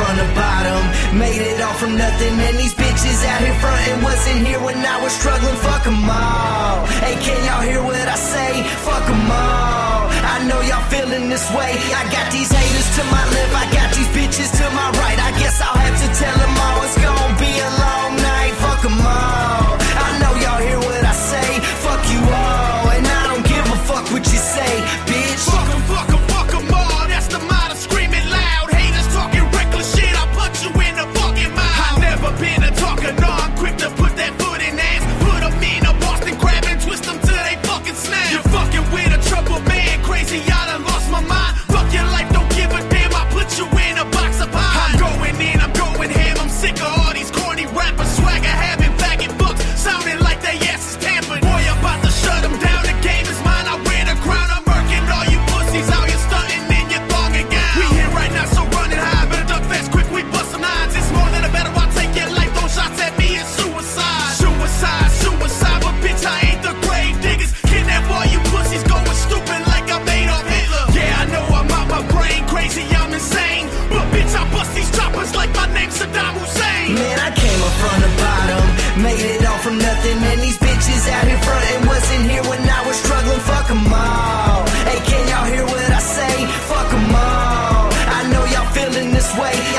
from the bottom. Made it all from nothing. And these bitches out here frontin' wasn't here when I was struggling. Fuck Fuck 'em all. Hey, can y'all hear what I say? Fuck Fuck 'em all. I know y'all feeling this way. I got these haters to my left, I got these bitches to my right. I guess I'll have to tell them all it's gonna be a long night. Fuck Fuck 'em all.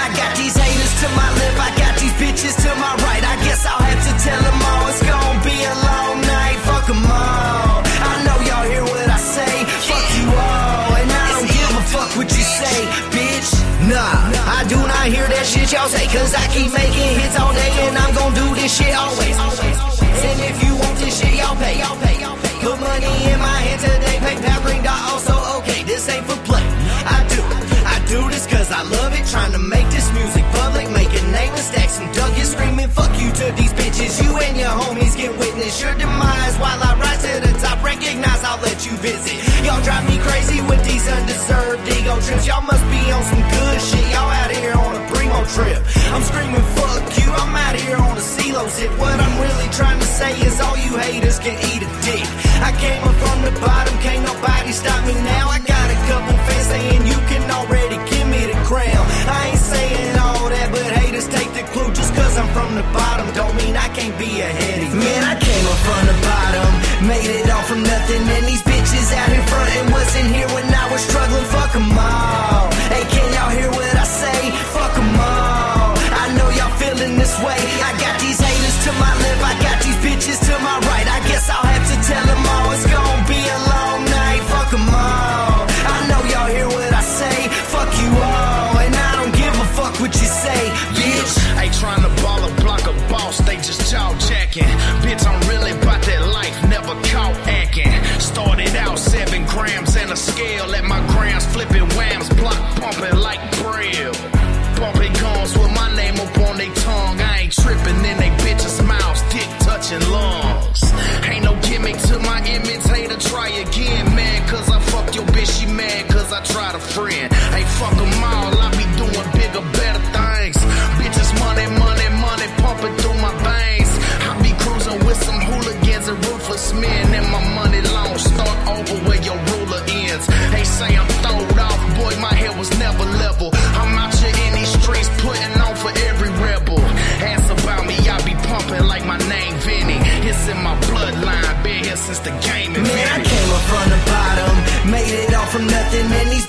I got these haters to my left, I got these bitches to my right. I guess I'll have to tell them all it's gonna be a long night. Fuck 'em all. I know y'all hear what I say. Fuck you all. And I don't give a fuck what you say, bitch. Nah, I do not hear that shit y'all say, cause I keep making hits all day and I'm gon' do this shit always. And You and your homies can witness your demise while I rise to the top. Recognize I'll let you visit. Y'all drive me crazy with these undeserved ego trips. Y'all must be on some good shit. Y'all out here on a primo trip. I'm screaming, fuck you. I'm out here on a CeeLo sip. What I'm really trying to say is all you haters can eat a dick. I came up from the bottom, can't nobody stop me now. I got a couple fans saying you can already give me the crown. I ain't saying all that, but haters take the clue. Just cause I'm from the bottom, be ahead of you. Man, I came up from the bottom, made it all from nothing. And these bitches out here frontin' wasn't here when I was struggling. Fuck 'em all. Hey, can y'all hear what I say? Fuck 'em all. I know y'all feeling this way. I got these haters to my left, I got jacking. Bitch, I'm really about that life, never caught acting. Started out seven grams and a scale at my grams, flipping whams, block pumping like braille. Bumping guns with my name up on they tongue. I ain't tripping in they bitches' mouths, dick touching lungs. Ain't no gimmick to my imitator, try again, man. Cause I fuck your bitch, she mad cause I tried a friend. Say I'm throwed off, boy, my head was never level. I'm out here in these streets putting on for every rebel. Ask about me, I be pumping like my name Vinny. It's in my bloodline, been here since the game Man, I came up from the bottom, made it all from nothing. And these